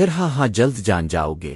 پھر ہاں ہاں جلد جان جاؤ گے